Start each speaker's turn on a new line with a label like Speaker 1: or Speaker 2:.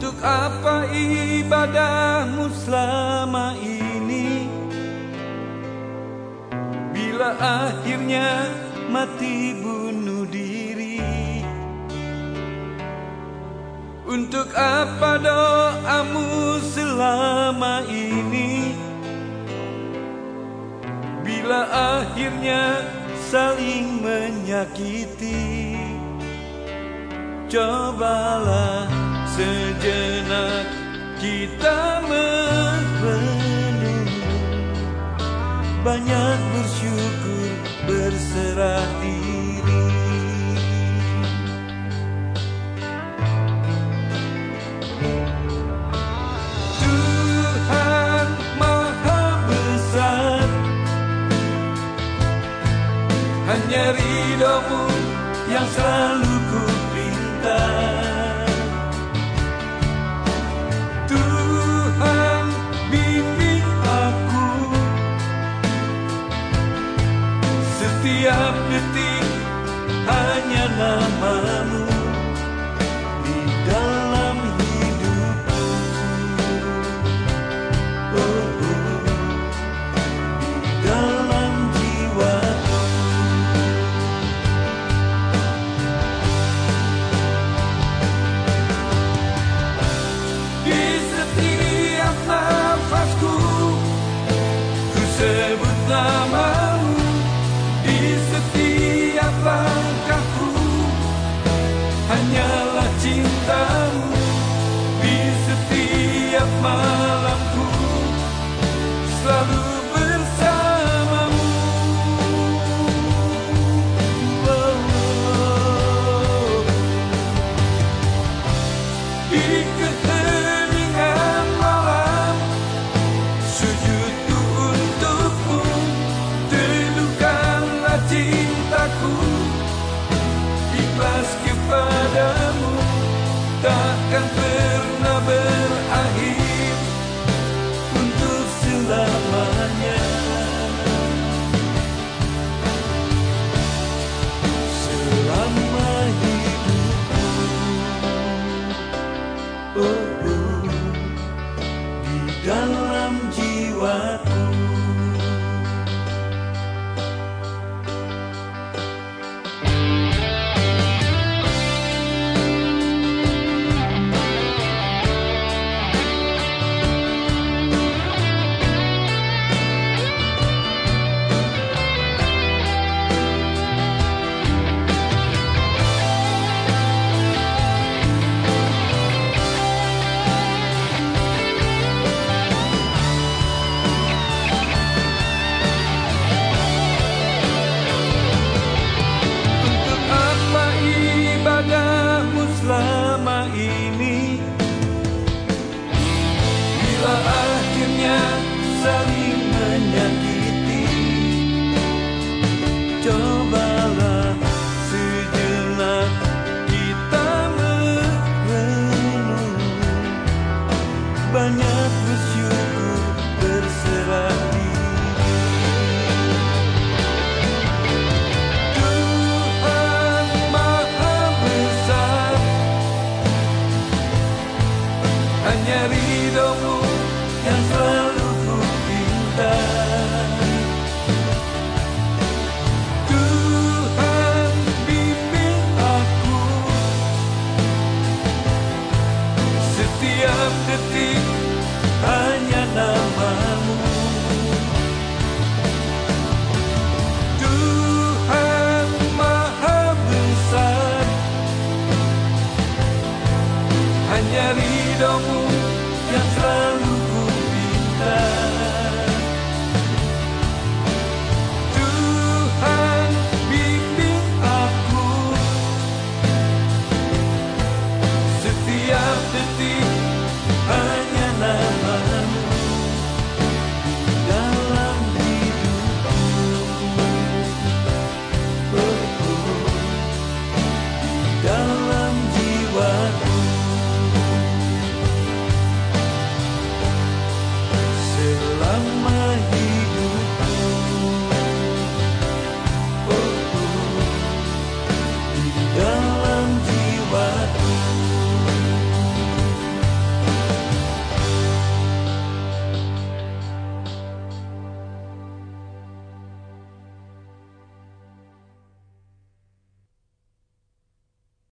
Speaker 1: Untuk apa ibadahmu selama ini? Bila akhirnya mati bunuh diri. Untuk apa doamu selama ini? Bila akhirnya saling menyakiti Cobalah Sejenak kita mempening Banyak bersyukur berserah diri. Tuhan Maha Besar Hanya ridhomu yang selalu setiap detik hanya namamu Ooh. banyak of the deep